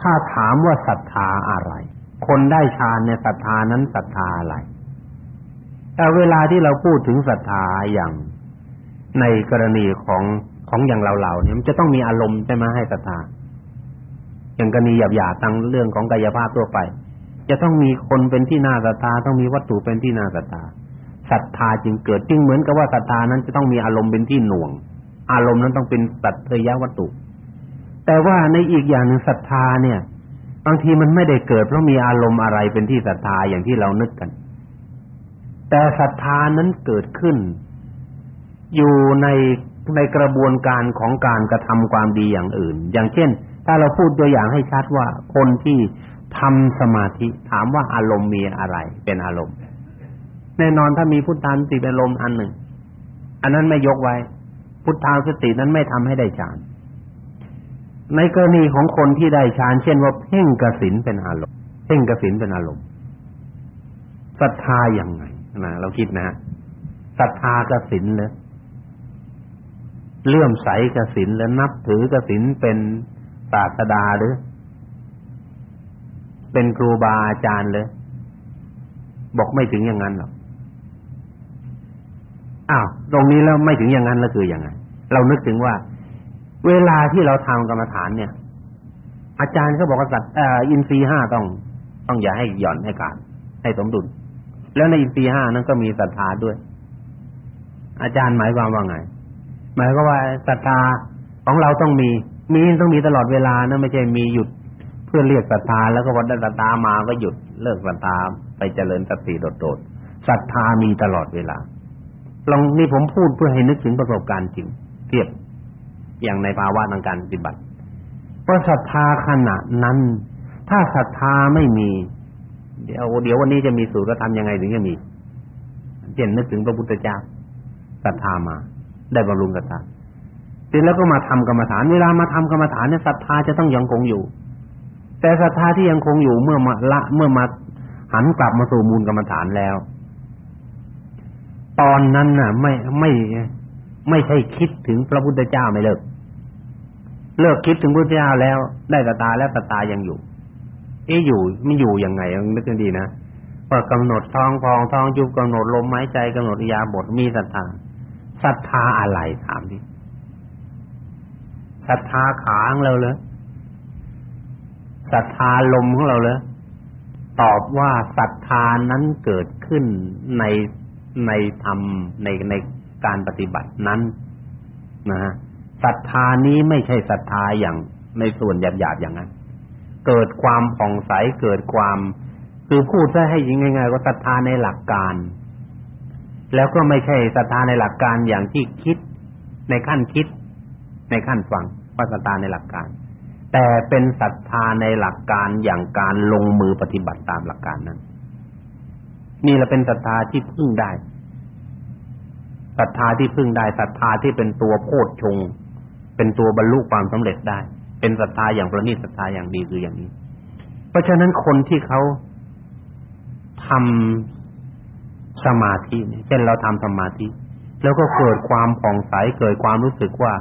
ถ้าถามว่าศรัทธาอะไร คนได้ฌานเนี่ยศรัทธานั้นศรัทธาอะไร แต่เวลาที่เราพูดถึงศรัทธาอย่างในกรณีของของอย่างเราๆเนี่ยมันจะต้องมีอารมณ์ใช่ไหมให้ศรัทธาอย่างกรณีหยาบๆทางเรื่องของกายภาพทั่วไป จะต้องมีคนเป็นที่น่าศรัทธาต้องมีวัตถุเป็นที่น่าศรัทธาศรัทธาจึงเกิดจึงเหมือนกับว่าศรัทธานั้นจะต้องมีอารมณ์เป็นที่หน่วง อารมณ์นั้นต้องเป็นสัตยวัตถุ แต่ว่าในอีกอย่างหนึ่งศรัทธาเนี่ย บางทีมันไม่ได้เกิดเพราะมีอารมณ์อะไรเป็นที่ศรัทธาอย่างที่เรานึกกัน แต่ศรัทธานั้นเกิดขึ้น อยู่ในในกระบวนการของการกระทำความดีอย่างอื่น อย่างเช่น ถ้าเราพูดตัวอย่างให้ชัดว่าคนที่ทำสมาธิถามว่าอารมณ์มีอะไร เป็นอารมณ์ แน่นอนถ้ามีพุทธานุสติเป็นลมอันหนึ่ง อันนั้นไม่ยกไว้ พุทธานุสตินั้นไม่ทำให้ได้ฌาน ในกรณีของคนที่ได้ฌานเช่นว่าเพ่งกสินเป็นอารมณ์เพ่งกสินเป็นอารมณ์ศรัทธาอย่างไงนะเราคิดนะศรัทธากสินเลยเลื่อมใสกสินแล้วนับถือกสินเป็นศาสดาหรือ เป็นครูบาอาจารย์เลยบอกไม่ถึงอย่างนั้นหรอกอ้าวตรงนี้แล้วไม่ถึงอย่างนั้นแล้วคือยังไงเรานึกถึงว่า เวลาที่เราทำกรรมฐานเนี่ย อาจารย์เขาบอกว่าสัตว์อินทรีย์ห้าต้องต้องอย่าให้หย่อนให้ขาดให้สมดุล แล้วในอินทรีย์ห้านั้นก็มีศรัทธาด้วย อาจารย์หมายความว่าไง หมายก็ว่าศรัทธาของเราต้องมี มีต้องมีตลอดเวลานะไม่ใช่มีหยุดเพื่อเรียกศรัทธาแล้วก็พอได้ศรัทธามาก็หยุดเลิกศรัทธาไปเจริญสติโดดๆศรัทธามีตลอดเวลาลองนี่ผมพูดเพื่อให้นึกถึงประสบการณ์จริงเทียบ อย่างในภาวะทางการปฏิบัติเพราะศรัทธาขณะนั้น ถ้าศรัทธาไม่มี เดี๋ยวเดี๋ยววันนี้จะมีสูตรธรรมยังไงถึงจะมีเช่นนึกถึงพระพุทธเจ้าศรัทธามา ได้บำรุงศรัทธาเสร็จแล้วก็มาทำกรรมฐานเวลามาทำกรรมฐานเนี่ยศรัทธาจะต้องยังคงอยู่ แต่ศรัทธาที่ยังคงอยู่เมื่อมาละเมื่อมาหันกลับมาสู่มูลกรรมฐานแล้ว ตอนนั้นน่ะ ไม่ไม่ไม่ใช่คิดถึงพระพุทธเจ้าไม่เลิก เลิกคิดถึงพระพุทธเจ้าแล้ว ได้ตตาแล้วตตายังอยู่ เอ๊ะอยู่ไม่อยู่ยังไงนึกดีนะว่ากำหนดท้องพองท้องยุบกำหนดลมหายใจกำหนดยาบทมีศรัทธาศรัทธาอะไรถามดิศรัทธาขาของเราเลยศรัทธาลมของเราเลยตอบว่าศรัทธานั้นเกิดขึ้นในในธรรมในในการปฏิบัตินั้นนะฮะ ศรัทธานี้ไม่ใช่ศรัทธาอย่างในส่วนหยาบๆอย่างนั้น เกิดความผ่องใสเกิดความ คือพูดซะให้ยิงง่ายๆว่าศรัทธาในหลักการ แล้วก็ไม่ใช่ศรัทธาในหลักการอย่างที่คิดในขั้นคิด ในขั้นฟังว่าศรัทธาในหลักการ แต่เป็นศรัทธาในหลักการอย่างการลงมือปฏิบัติตามหลักการนั้นนี่แหละเป็นศรัทธาที่พึ่งได้ศรัทธาที่พึ่งได้ศรัทธาที่เป็นตัวโพชฌง เป็นตัวบรรลุความสำเร็จได้ เป็นศรัทธาอย่างประณีตศรัทธาอย่างดีคืออย่างนี้ เพราะฉะนั้นคนที่เขาทำสมาธิเนี่ยเช่นเราทำสมาธิ แล้วก็เกิดความผ่องใสเกิดความรู้สึกว่า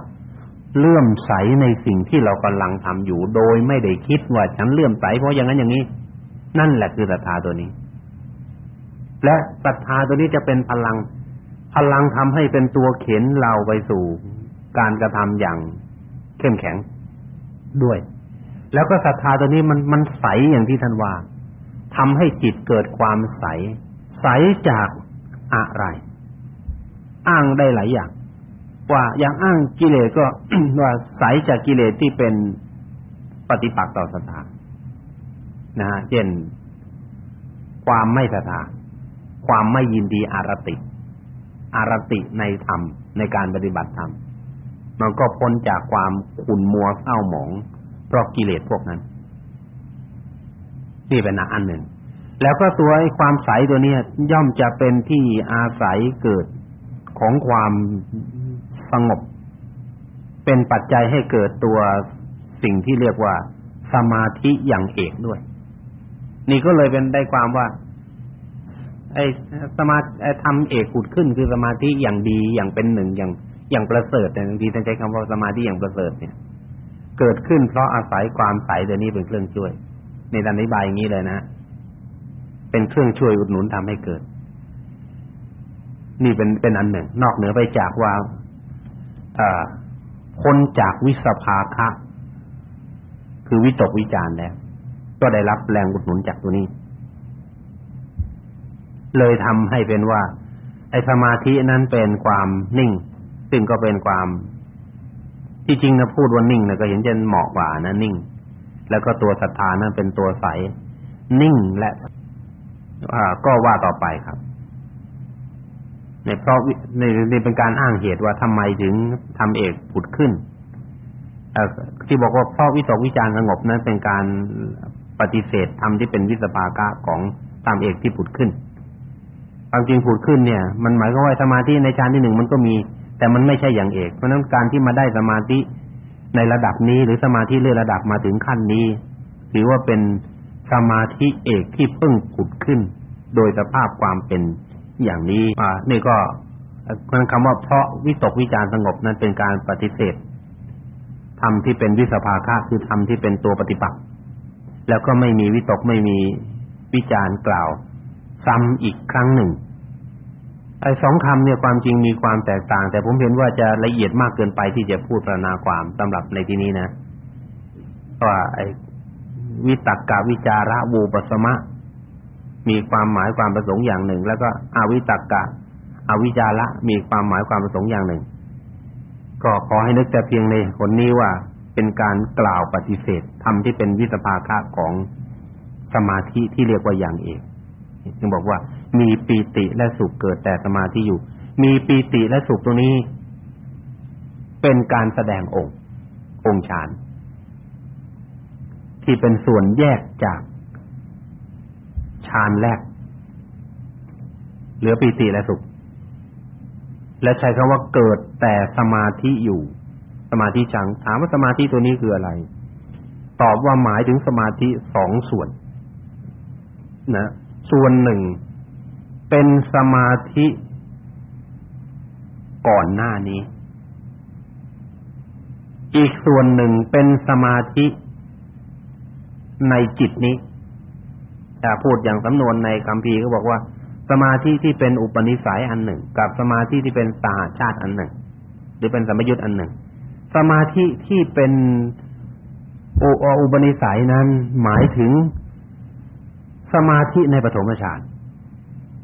เลื่อมใสในสิ่งที่เรากำลังทำอยู่ โดยไม่ได้คิดว่าฉันเลื่อมใสเพราะอย่างนั้นอย่างนี้ นั่นแหละคือศรัทธาตัวนี้ และศรัทธาตัวนี้จะเป็นพลัง พลังทำให้เป็นตัวเข็นเราไปสู่ การกระทำอย่างเข้มแข็งด้วย แล้วก็ศรัทธาตัวนี้มันมันใสอย่างที่ท่านว่าทำให้จิตเกิดความใส ใสจากอะไร อ้างได้หลายอย่าง ว่าอย่างอ้างกิเลสก็ว่าใสจากกิเลสที่เป็นปฏิปักษ์ต่อศรัทธานะฮะเช่นความไม่ศรัทธาความไม่ยินดีอารติ อารติในธรรมในการปฏิบัติธรรม มันก็พ้นจากความขุ่นมัวเศร้าหมองเพราะกิเลสพวกนั้น นี่เป็นอันหนึ่ง แล้วก็ตัวไอ้ความใสตัวเนี้ย่อมจะเป็นที่อาศัยเกิดของความสงบ เป็นปัจจัยให้เกิดตัวสิ่งที่เรียกว่า สมาธิอย่างเอกด้วย นี่ก็เลยเป็นได้ความว่า ไอ้สมาไอ้ทำเอกขุดขึ้นคือสมาธิอย่างดีอย่างเป็นหนึ่งอย่าง อย่างประเสริฐแต่บางทีท่านใช้คำว่าสมาธิอย่างประเสริฐเนี่ย เกิดขึ้นเพราะอาศัยความใสตัวนี้เป็นเครื่องช่วย ในอธิบายอย่างนี้เลยนะ เป็นเครื่องช่วยอุดหนุนทำให้เกิด นี่เป็นเป็นอันหนึ่ง นอกเหนือไปจากว่าพ้นจากวิสภาคะคือวิตกวิจารแล้ว ก็ได้รับแรงอุดหนุนจากตัวนี้ เลยทำให้เป็นว่า ไอ้สมาธินั้นเป็นความนิ่ง ซึ่งก็เป็นความที่จริงนะพูดว่านิ่งนะก็เห็นจะเหมาะกว่านะนิ่ง แล้วก็ตัวศรัทธานั้นเป็นตัวใส นิ่งและอ่าก็ว่าต่อไปครับในเพราะในในเป็นการอ้างเหตุว่าทำไมถึงทำเอกผุดขึ้นที่บอกว่าเพราะวิตกวิจารสงบนั้นเป็นการปฏิเสธธรรมที่เป็นวิสภากะของตามเอกที่ผุดขึ้นความจริงผุดขึ้นเนี่ย มันหมายความว่าสมาธิในฌานที่หนึ่งมันก็มี แต่มันไม่ใช่อย่างเอก เพราะฉะนั้นการที่มาได้สมาธิในระดับนี้ หรือสมาธิเลื่อนระดับมาถึงขั้นนี้ถือว่าเป็นสมาธิเอกที่เพิ่งผุดขึ้น โดยสภาพความเป็นอย่างนี้อ่านี่ก็มันคำว่าเพราะวิตกวิจารสงบนั้นเป็นการปฏิเสธธรรมที่เป็นวิสภาคะคือธรรมที่เป็นตัวปฏิปักษ์แล้วก็ไม่มีวิตกไม่มีวิจารกล่าว ซ้ำอีกครั้งหนึ่ง ไอ้สองคำเนี่ยความจริงมีความแตกต่าง แต่ผมเห็นว่าจะละเอียดมากเกินไปที่จะพูดประนาความสำหรับในที่นี้นะว่าไอ้วิตกกวิจาระวูปสมะ มีความหมายความประสงค์อย่างหนึ่ง แล้วก็อวิตกกะอวิจาระมีความหมายความประสงค์อย่างหนึ่ง ก็ขอให้นึกแต่เพียงในคนนี้ว่าเป็นการกล่าวปฏิเสธธรรมที่เป็นวิสภาคะของสมาธิที่เรียกว่าอย่างเอกจึงบอกว่า มีปีติและสุขเกิดแต่สมาธิอยู่ มีปีติและสุขตรงนี้ เป็นการแสดงองค์ องค์ฌานที่เป็นส่วนแยกจากฌานแรก เหลือปีติและสุข และใช้คำว่าเกิดแต่สมาธิอยู่ สมาธิจัง ถามว่าสมาธิตัวนี้คืออะไร ตอบว่าหมายถึงสมาธิสองส่วน นะ ส่วนหนึ่ง เป็นสมาธิก่อนหน้านี้ อีกส่วนหนึ่งเป็นสมาธิในจิตนี้ถ้าพูดอย่างสำนวนในคัมภีร์ก็บอกว่า สมาธิที่เป็นอุปนิสัยอันหนึ่ง กับสมาธิที่เป็นสหชาติอันหนึ่ง หรือเป็นสมยุทธ์อันหนึ่ง สมาธิที่เป็นอุปนิสัยนั้นหมายถึงสมาธิในปฐมฌาน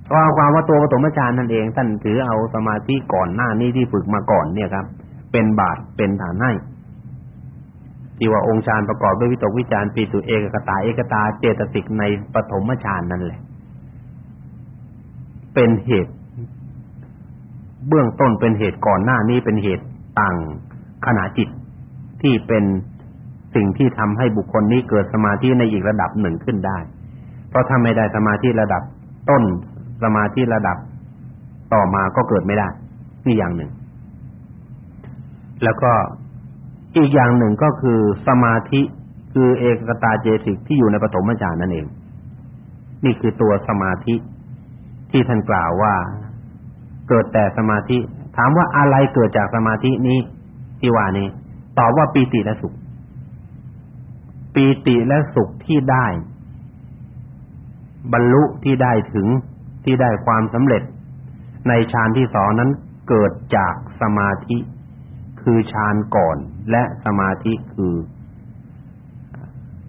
ก็เอาความว่าตัวปฐมฌานนั่นเองท่านถือเอาสมาธิก่อนหน้านี้ที่ฝึกมาก่อนเนี่ยครับ เป็นบาตเป็นฐานให้ที่ว่าองค์ฌานประกอบด้วยวิตกวิจารปีสุเอกกตาเอกตาเจตสิกในปฐมฌานนั่นแหละ เป็นเหตุ เบื้องต้นเป็นเหตุก่อนหน้านี้เป็นเหตุต่างขณะจิตที่เป็นสิ่งที่ทำให้บุคคลนี้เกิดสมาธิในอีกระดับหนึ่งขึ้นได้ เพราะถ้าไม่ได้สมาธิระดับต้น สมาธิระดับต่อมาก็เกิดไม่ได้นี่อย่างหนึ่ง แล้วก็อีกอย่างหนึ่งก็คือสมาธิคือเอกตาเจสิกที่อยู่ในปฐมฌานนั่นเอง นี่คือตัวสมาธิที่ท่านกล่าวว่า เกิดแต่สมาธิ ถามว่าอะไรเกิดจากสมาธินี้ที่ว่านี้ตอบว่าปีติและสุข ปีติและสุขที่ได้ บรรลุที่ได้ถึง ที่ได้ความสำเร็จ ในฌานที่สองนั้นเกิดจากสมาธิคือฌานก่อนและสมาธิคือ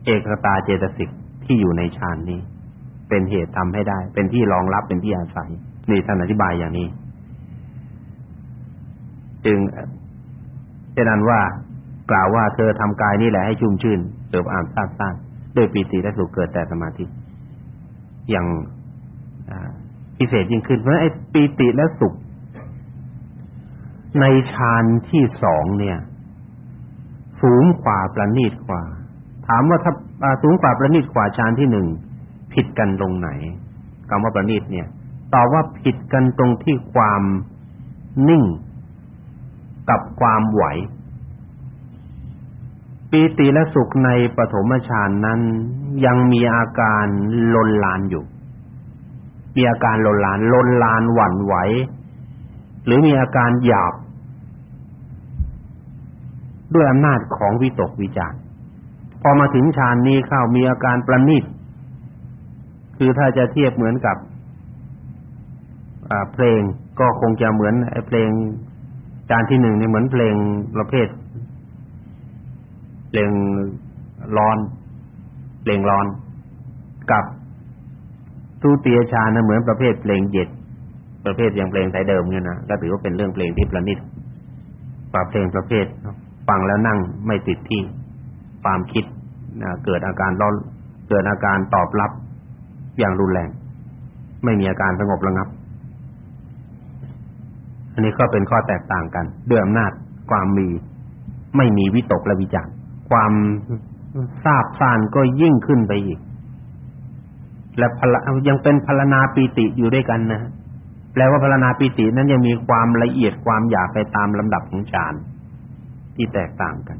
เอกตาเจตสิกที่อยู่ในฌานนี้ เป็นเหตุทำให้ได้ เป็นที่รองรับเป็นที่อาศัยนี่ท่านอธิบายอย่างนี้ จึงเช่นันว่ากล่าวว่าเธอทำกายนี่แหละให้ชุ่มชื่นเกิดอ่านซาบซ่านด้วยปีติและสุขเกิดแต่สมาธิอย่าง พิเศษยิ่งขึ้นเพราะไอ้ปีติและสุข ในฌานที่สองเนี่ย สูงกว่าประณีตกว่า ถามว่าถ้าสูงกว่าประณีตกว่าฌานที่หนึ่งผิดกันตรงไหนคำว่าประณีตเนี่ยตอบว่าผิดกันตรงที่ความนิ่งกับความไหวปีติและสุขในปฐมฌานนั้นยังมีอาการลนลานอยู่ มีอาการลนลานลนลานหวั่นไหว หรือมีอาการหยาบ ด้วยอำนาจของวิตกวิจารพอมาถึงฌานนี้เข้ามีอาการประณีตคือถ้าจะเทียบเหมือนกับเพลงก็คงจะเหมือนไอ้เพลงจานที่หนึ่งนี่เหมือนเพลงประเภท เพลงร้อน เพลงร้อนกับ ทุติยฌานะเหมือนประเภทเพลงเย็นประเภทอย่างเพลงไทยเดิมเนี่ยนะก็ถือว่าเป็นเรื่องเพลงที่ประณีตกว่าเพลงประเภทฟังแล้วนั่งไม่ติดที่ความคิดเกิดอาการร้อนเกิดอาการตอบรับอย่างรุนแรง ไม่มีอาการสงบระงับ อันนี้ก็เป็นข้อแตกต่างกันด้วยอำนาจความมีไม่มีวิตกและวิจารความทราบซ่านก็ยิ่งขึ้นไปอีก และพลยังเป็นพลนาปีติอยู่ด้วยกันนะแปลว่าพลนาปีตินั้นยังมีความละเอียดความหยาบไปตามลำดับของฌานที่แตกต่างกัน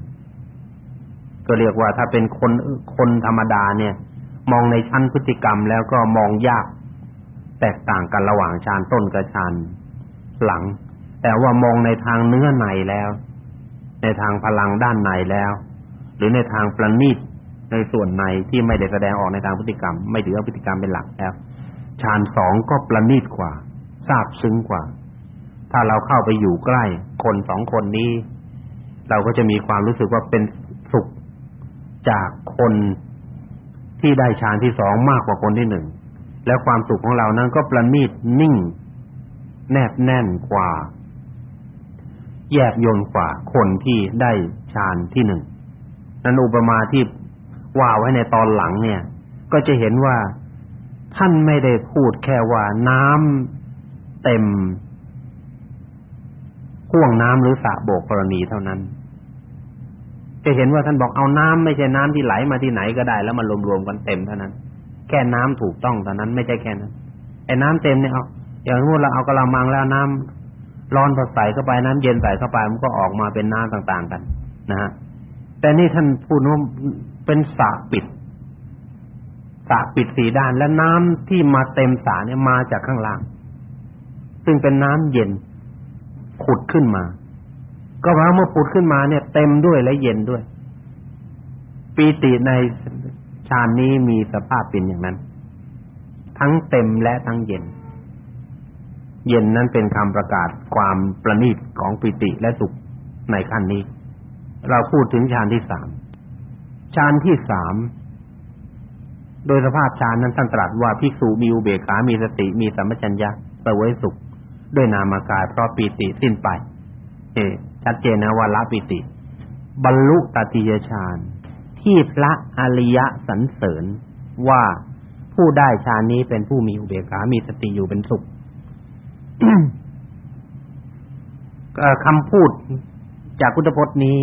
ก็เรียกว่าถ้าเป็นคนคนธรรมดาเนี่ย มองในชั้นพฤติกรรมแล้วก็มองยาก แตกต่างกันระหว่างฌานต้นกับฌานหลัง แต่ว่ามองในทางเนื้อในแล้ว ในทางพลังด้านในแล้ว หรือในทางประณีต ในส่วนในที่ไม่ได้แสดงออกในทางพฤติกรรม ไม่ถือเอาพฤติกรรมเป็นหลักแล้วฌานสองก็ประณีตกว่าทราบซึ้งกว่า ถ้าเราเข้าไปอยู่ใกล้ คนสองคนนี้ เราก็จะมีความรู้สึกว่าเป็นสุขจากคนที่ได้ฌานที่สองมากกว่าคนที่หนึ่งแล้วความสุขของเรานั้นก็ประณีตนิ่ง แนบแน่นกว่า แยบยลกว่าคนที่ได้ฌานที่หนึ่งนั้นอุปมาที่ ว่าไว้ในตอนหลังเนี่ย ก็จะเห็นว่าท่านไม่ได้พูดแค่ว่าน้ำเต็มห่วงน้ำหรือสระโบกกรณีเท่านั้น จะเห็นว่าท่านบอกเอาน้ำไม่ใช่น้ำที่ไหลมาที่ไหนก็ได้ แล้วมารวมๆกันเต็มเท่านั้น แค่น้ำถูกต้องเท่านั้นไม่ใช่แค่นั้นไอ้น้ำเต็มเนี่ยเอาอย่างนู้นเราเอากระมังแล้วน้ำร้อนพอใส่เข้าไปน้ำเย็นใส่เข้าไปมันก็ออกมาเป็นน้ำต่าง ๆ กัน นะฮะแต่นี่ท่านพูดว่า เป็นสระปิดสระปิดสีด้านและน้ำที่มาเต็มสระเนี่ยมาจากข้างล่าง ซึ่งเป็นน้ำเย็นขุดขึ้นมา ก็เพราะเมื่อปุดขึ้นมาเนี่ย เต็มด้วยและเย็นด้วย ปีติในฌานนี้มีสภาพเป็นอย่างนั้น ทั้งเต็มและทั้งเย็น เย็นนั้นเป็นคำประกาศความประณีตของปีติและสุขในขั้นนี้ เราพูดถึงฌานที่สาม ฌานที่สามโดยสภาพฌานนั้นท่านตรัสว่าภิกษุมีอุเบกขา มีสติ มีสัมปชัญญะเสวยสุข ด้วยนามกาย เพราะปีติสิ้นไป เอชัดเจนนะว่าละปิติ บรรลุตติยฌานที่พระอริยะสรรเสริญว่าผู้ได้ฌานนี้เป็นผู้มีอุเบกขา มีสติอยู่เป็นสุขคำพูดจากพุทธพจน์นี้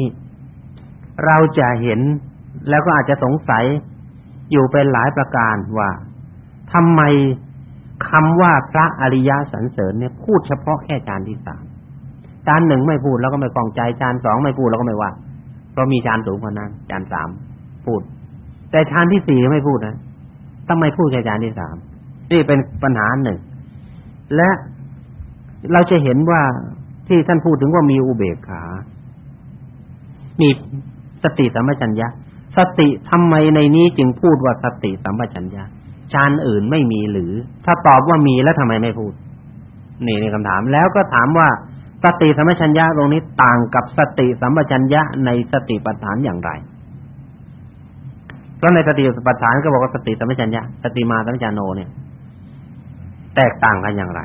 เราจะเห็น แล้วก็อาจจะสงสัยอยู่เป็นหลายประการว่าทำไมคำว่าพระอริยะสรรเสริญเนี่ยพูดเฉพาะแค่ฌานที่สามจานหนึ่งไม่พูดเราก็ไม่ฟองใจจานสองไม่พูดเราก็ไม่ว่าเพราะมีจานสูงกว่านั้นจานสามพูด แต่จานที่สี่ไม่พูดนะต้งไมพูดแค่จานที่สามนี่เป็นปัญหาหนึ่ง และเราจะเห็นว่าที่ท่านพูดถึงว่ามีอุเบกขา มีสติสัมปชัญญะ สติทำไมในนี้จึงพูดว่าสติสัมปชัญญะฌานอื่นไม่มีหรือ ถ้าตอบว่ามีแล้วทำไมไม่พูด นี่ในคำถามแล้วก็ถามว่าสติสัมปชัญญะตรงนี้ต่างกับสติสัมปชัญญะในสติปัฏฐานอย่างไรเพราะในสติปัฏฐานก็บอกว่าสติสัมปชัญญะสติมาสัมปชัญโนเนี่ย แตกต่างกันอย่างไร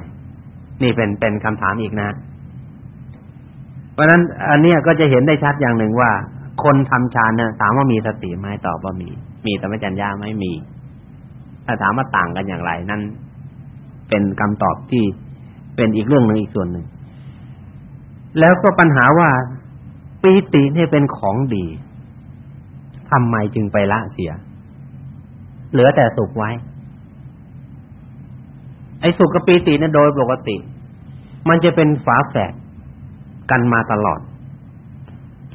นี่เป็นเป็นคำถามอีกนะ เพราะฉะนั้น อันนี้ก็จะเห็นได้ชัดอย่างหนึ่งว่า คนทำฌานเนี่ยถามว่ามีสติไหมตอบว่ามี มีสัมปชัญญะไหมมีถ้าถามว่าต่างกันอย่างไร นั่นเป็นคำตอบที่เป็นอีกเรื่องหนึ่งอีกส่วนหนึ่ง แล้วก็ปัญหาว่าปีติเนี่ยเป็นของดีทำไมจึงไปละเสีย เหลือแต่สุขไว้ ไอ้สุขกับปีติเนี่ยโดยปกติ มันจะเป็นฝาแฝดกันมาตลอด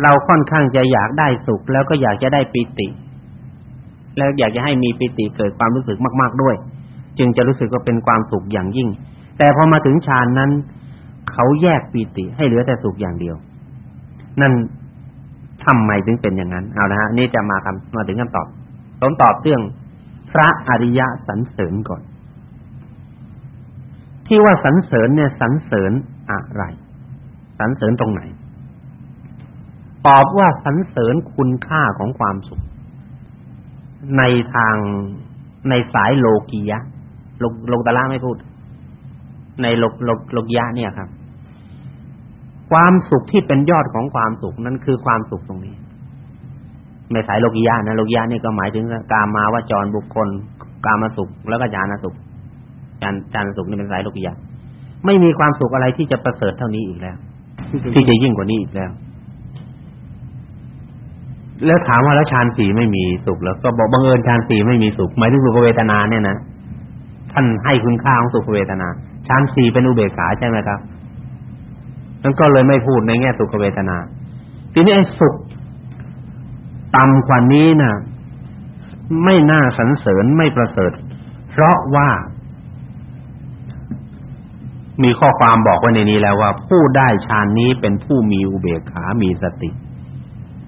เราค่อนข้างจะอยากได้สุข แล้วก็อยากจะได้ปีติ แล้วอยากจะให้มีปีติเกิดความรู้สึกมาก ๆด้วย จึงจะรู้สึกว่าเป็นความสุขอย่างยิ่ง แต่พอมาถึงฌานนั้น เขาแยกปีติให้เหลือแต่สุขอย่างเดียว นั่นทำไมถึงเป็นอย่างนั้นเอาละฮะนี่จะมาคำมาถึงคำตอบผมตอบเรื่องพระอริยะสรรเสริญก่อน ที่ว่าสรรเสริญเนี่ยสรรเสริญอะไรสรรเสริญตรงไหน ตอบว่าสรรเสริญคุณค่าของความสุข ในทางในสายโลกียะโลโลกตะละไม่พูด ในโลกโลกโลกียะเนี่ยครับ ความสุขที่เป็นยอดของความสุขนั้นคือความสุขตรงนี้ในสายโลกียะนะโลกียะนี่ก็หมายถึงกามาวาจรบุคคล กามสุข แล้วก็ญาณสุขญาณญาณสุขนี่เป็นสายโลกียะไม่มีความสุขอะไรที่จะประเสริฐเท่านี้อีกแล้ว ที่จะยิ่งกว่านี้อีกแล้ว แล้วถามว่าแล้วฌานสี่ไม่มีสุขแล้วก็บอกบังเอิญฌานสี่ไม่มีสุขหมายถึงสุขเวทนาเนี่ยนะท่านให้คุณค่าของสุขเวทนาฌานสี่เป็นอุเบกขาใช่ไหมครับนั่นก็เลยไม่พูดในแง่สุขเวทนา ทีนี้ไอ้สุขต่ำกว่านี้นะ่ะ ไม่น่าสรรเสริญไม่ประเสริฐ เพราะว่า มีข้อความบอกไว้ในนี้แล้วว่า ผู้ได้ฌานนี้เป็นผู้มีอุเบกขา มีสติ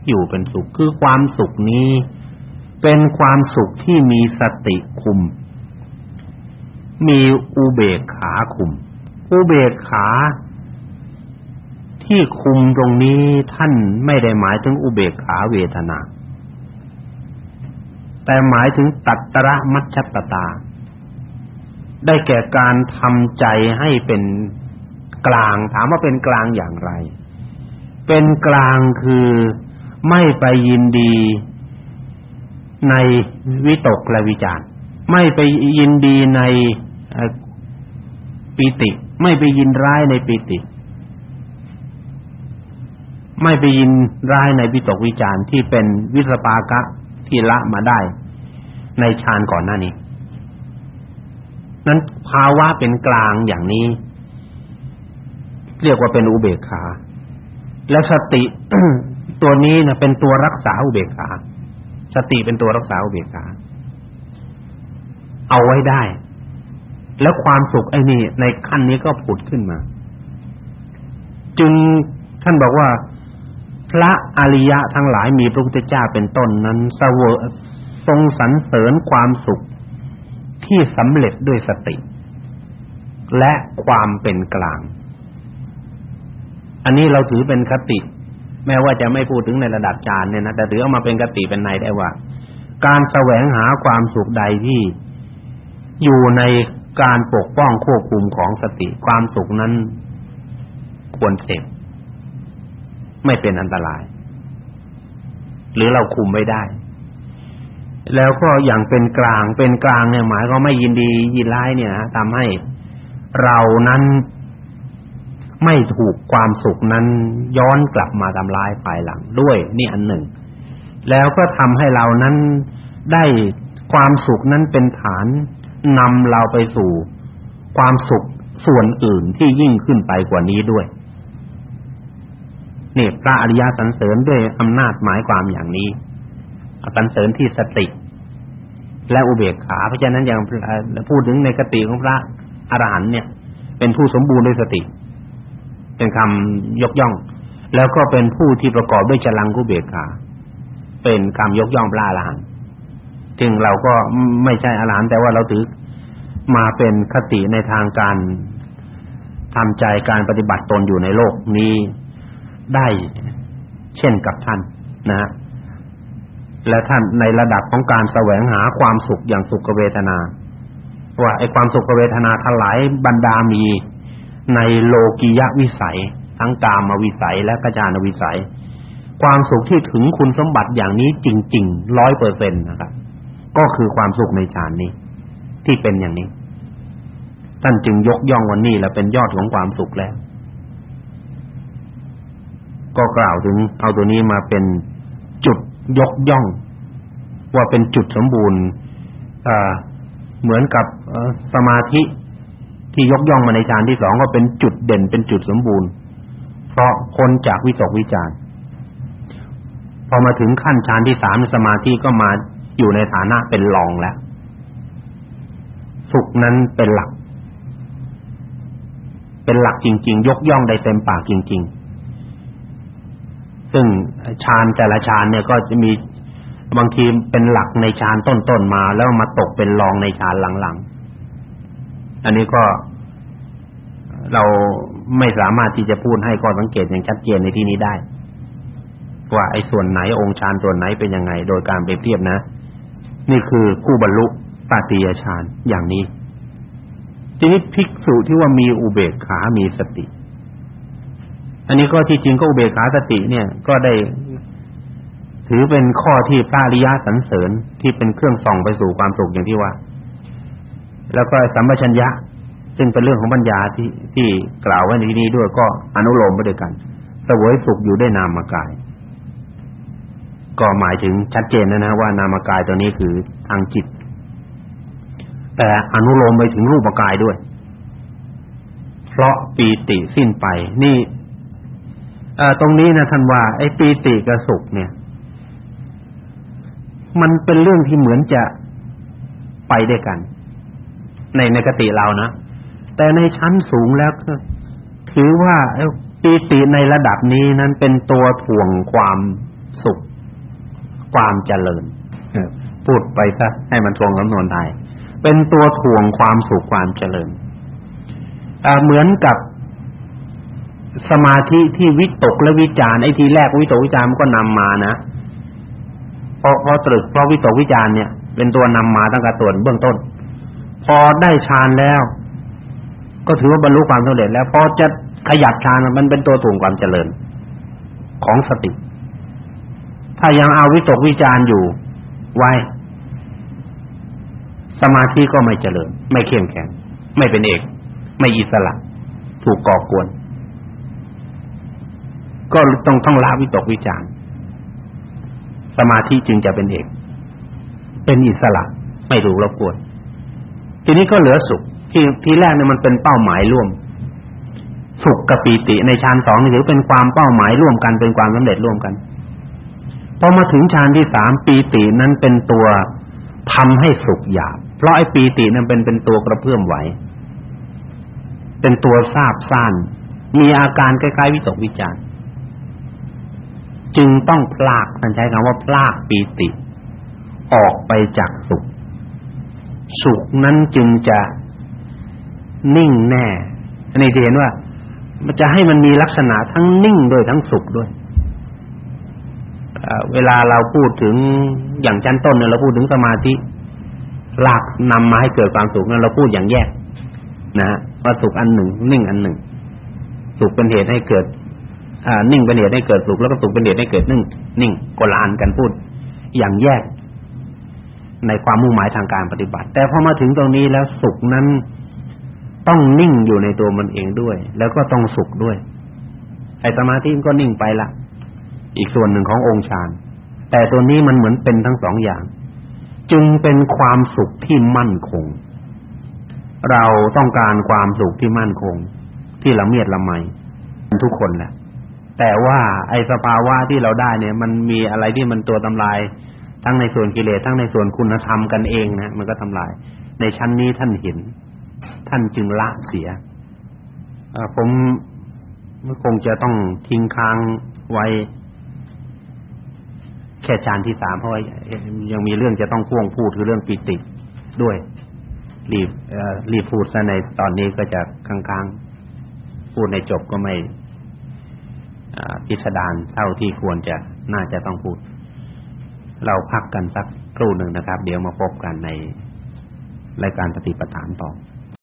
อยู่เป็นสุขคือความสุขนี้ เป็นความสุขที่มีสติคุม มีอุเบกขาคุม อุเบกขาที่คุมตรงนี้ท่านไม่ได้หมายถึงอุเบกขาเวทนา แต่หมายถึงตัตตระมัชฌตตา ได้แก่การทำใจให้เป็นกลาง ถามว่าเป็นกลางอย่างไร เป็นกลางคือ ไม่ไปยินดีในวิตกและวิจารไม่ไปยินดีในปิติ ไม่ไปยินร้ายในปิติ ไม่ไปยินร้ายในวิตกวิจารที่เป็นวิสปากะที่ละมาได้ ในฌานก่อนหน้านี้ นั้นภาวะเป็นกลางอย่างนี้ เรียกว่าเป็นอุเบกขา และสติ ตัวนี้นะเป็นตัวรักษาอุเบกขาสติเป็นตัวรักษาอุเบกขาเอาไว้ได้ แล้วความสุขไอ้นี่ในขั้นนี้ก็ผุดขึ้นมา จึงท่านบอกว่า พระอริยะทั้งหลายมีพระพุทธเจ้าเป็นต้นนั้นเสวยทรงสรรเสริญความสุขที่สำเร็จด้วยสติ และความเป็นกลาง อันนี้เราถือเป็นคติ แม้ว่าจะไม่พูดถึงในระดับฌานเนี่ยนะแต่ถือเอามาเป็นคติเป็นในได้ว่า การแสวงหาความสุขใดที่อยู่ในการปกป้องควบคุมของสติความสุขนั้นควรเสพไม่เป็นอันตราย หรือเราคุมไม่ได้ แล้วก็อย่างเป็นกลางเป็นกลางเนี่ยหมายก็ไม่ยินดียินร้ายเนี่ยนะทำให้เรานั้น ไม่ถูกความสุขนั้นย้อนกลับมาทำลายภายหลังด้วยนี่อันหนึ่ง แล้วก็ทำให้เรานั้นได้ความสุขนั้นเป็นฐานนำเราไปสู่ความสุขส่วนอื่นที่ยิ่งขึ้นไปกว่านี้ด้วยนี่พระอริยสรรเสริญด้วยอำนาจหมายความอย่างนี้สรรเสริญที่สติและอุเบกขา เพราะฉะนั้นอย่างพูดถึงในกติของพระอรหันต์เนี่ย เป็นผู้สมบูรณ์ด้วยสติ เป็นคำยกย่อง แล้วก็เป็นผู้ที่ประกอบด้วยจรังกุเบกขาเป็นคำยกย่องพระอรหันต์จึงเราก็ไม่ใช่อรหันต์แต่ว่าเราถือมาเป็นคติในทางการทำใจการปฏิบัติตนอยู่ในโลกนี้ได้เช่นกับท่านนะฮะและท่านในระดับของการแสวงหาความสุขอย่างสุขเวทนา ว่าไอ้ความสุขเวทนาทั้งหลายบรรดามี ในโลกียะวิสัย ทั้งกามวิสัยและกัจจานวิสัย ความสุขที่ถึงคุณสมบัติอย่างนี้จริงๆร้อยเปอร์เซ็นต์นะครับ ก็คือความสุขในฌานนี้ ที่เป็นอย่างนี้ ท่านจึงยกย่องวันนี้และเป็นยอดของความสุขแล้ว ก็กล่าวถึงเอาตัวนี้มาเป็นจุดยกย่อง ว่าเป็นจุดสมบูรณ์เหมือนกับสมาธิ ที่ยกย่องมาในฌานที่สองก็เป็นจุดเด่นเป็นจุดสมบูรณ์ เพราะคนจากวิตกวิจารพอมาถึงขั้นฌานที่สามสมาธิก็มาอยู่ในฐานะเป็นรองแล้วสุขนั้นเป็นหลัก เป็นหลักจริง ๆ ยกย่องได้เต็มปากจริง ๆ ซึ่งฌานแต่ละฌานเนี่ยก็จะมีบางทีเป็นหลักในฌานต้นๆมา แล้วมาตกเป็นรองในฌานหลังๆ อันนี้ก็เราไม่สามารถที่จะพูดให้ข้อสังเกตอย่างชัดเจนในที่นี้ได้ ว่าไอ้ส่วนไหนองค์ฌานส่วนไหนเป็นยังไง โดยการเปรียบเทียบนะ นี่คือผู้บรรลุตติยฌานอย่างนี้ ทีนี้ภิกษุที่ว่ามีอุเบกขา มีสติ อันนี้ก็ที่จริงก็อุเบกขาสติเนี่ย ก็ได้ถือเป็นข้อที่พระริยสรรเสริญที่เป็นเครื่องส่องไปสู่ความสุขอย่างที่ว่า แล้วก็สัมปชัญญะ ซึ่งเป็นเรื่องของปัญญาที่ที่กล่าวไว้ในที่นี้ด้วยก็อนุโลมไปด้วยกันสวยสุขอยู่ได้นามกาย ก็หมายถึงชัดเจนนะนะว่านามกายตัวนี้คือทางจิต แต่อนุโลมไปถึงรูปกายด้วย เพราะปีติสิ้นไป นี่เอ่อตรงนี้นะท่านว่า ไอ้ปีติกับสุขเนี่ย มันเป็นเรื่องที่เหมือนจะไปด้วยกัน ในในกติเรานะแต่ในชั้นสูงแล้วก็ถือว่าปีติในระดับนี้นั้นเป็นตัวถ่วงความสุข ความเจริญพูดไปซะให้มันทวงสำนวนไทยเป็นตัวถ่วงความสุขความเจริญเหมือนกับสมาธิที่วิตกและวิจารณ์ไอ้ทีแรกวิตกวิจารณ์มันก็นำมานะเพราะเพราะตรึกเพราะวิตกวิจารณ์เนี่ย เป็นตัวนำมาตั้งแต่ส่วนเบื้องต้น พอได้ฌานแล้ว ก็ถือว่าบรรลุความสำเร็จแล้วพอจะขยับฌานมันเป็นตัวถ่วงความเจริญของสติ ถ้ายังเอาวิตกวิจารอยู่ไว้สมาธิก็ไม่เจริญ ไม่เข้มแข็ง ไม่เป็นเอก ไม่อิสระ ถูกก่อกวน ก็ต้องต้องละวิตกวิจารสมาธิจึงจะเป็นเอก เป็นอิสระ ไม่ถูกรบกวน ทีนี้ก็เหลือสุขที่ทีแรกเนี่ยมันเป็นเป้าหมายร่วม สุขกับปีติในฌานสองนี่ถือเป็นความเป้าหมายร่วมกันเป็นความสำเร็จร่วมกันพอมาถึงฌานที่สามปีตินั้นเป็นตัวทำให้สุขหยาบเพราะไอ้ปีตินั้นเป็นเป็นตัวกระเพื่อมไหว เป็นตัวทราบซ่านมีอาการคล้ายๆวิตกวิจารจึงต้องพลากท่านใช้คำว่าพลากปีติ ออกไปจากสุข สุขนั้นจึงจะนิ่งแน่อันนี้จะเห็นว่า มันจะให้มันมีลักษณะทั้งนิ่งด้วยทั้งสุขด้วยเวลาเราพูดถึงอย่างชั้นต้นเนี่ยเราพูดถึงสมาธิหลักนำมาให้เกิดความสุขนั้นเราพูดอย่างแยก นะฮะว่าสุขอันหนึ่ง นิ่งอันหนึ่ง สุขเป็นเหตุให้เกิด อ่า นิ่งเป็นเหตุให้เกิดสุขแล้วก็สุขเป็นเหตุให้เกิดนิ่ง นิ่งก็ลานกันพูด อย่างแยก ในความมุ่งหมายทางการปฏิบัติ แต่พอมาถึงตรงนี้แล้วสุขนั้นต้องนิ่งอยู่ในตัวมันเองด้วย แล้วก็ต้องสุขด้วยไอ้สมาธิก็นิ่งไปละอีกส่วนหนึ่งขององค์ฌานแต่ตัวนี้มันเหมือนเป็นทั้งสองอย่าง จึงเป็นความสุขที่มั่นคง เราต้องการความสุขที่มั่นคง ที่ละเมียดละไมทุกคนแหละแต่ว่าไอ้สภาวะที่เราได้เนี่ย มันมีอะไรที่มันตัวทำลาย ทั้งในส่วนกิเลสทั้งในส่วนคุณธรรมกันเองนะมันก็ทำลาย ในชั้นนี้ท่านเห็น ท่านจึงละเสียผมคงจะต้องทิ้งค้างไว้แค่จานที่สามเพราะว่ายังมีเรื่องจะต้องพ่วงพูดคือเรื่องปิติด้วย รีบรีบพูดซะในตอนนี้ก็จะค้างๆพูดในจบก็ไม่พิสดารเท่าที่ควรจะน่าจะต้องพูด เราพักกันสักครู่หนึ่งนะครับ เดี๋ยวมาพบกันในรายการปฏิปทานต่อ